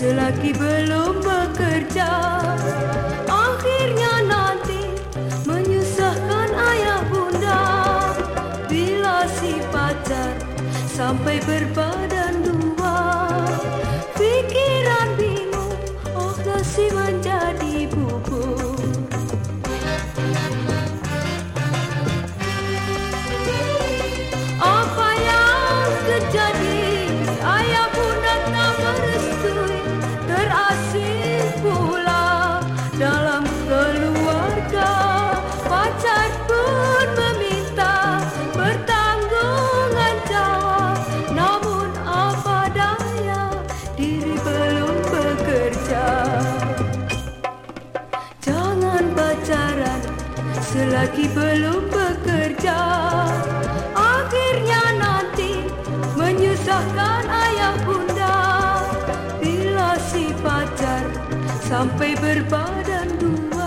selagi belum bekerja Akhirnya nanti menyusahkan ayah bunda. Bila si pacar sampai berbadan dua Pikiran bingung, oh nasi menjadi selagi belum bekerja. Akhirnya nanti menyusahkan ayah bunda. Bila si pacar sampai berbadan dua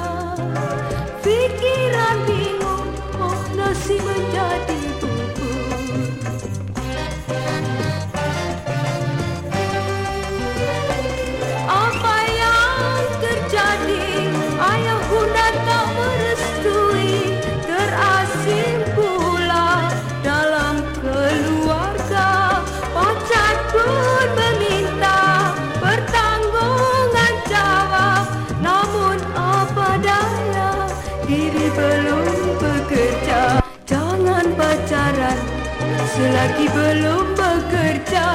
diri belum bekerja. Jangan pacaran selagi belum bekerja.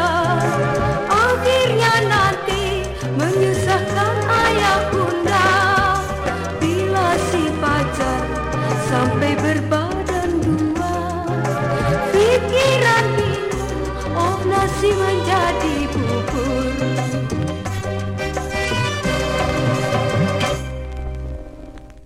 Akhirnya nanti menyusahkan ayah bunda. Bila si pacar sampai berbadan dua Pikiran bingung, oh nasib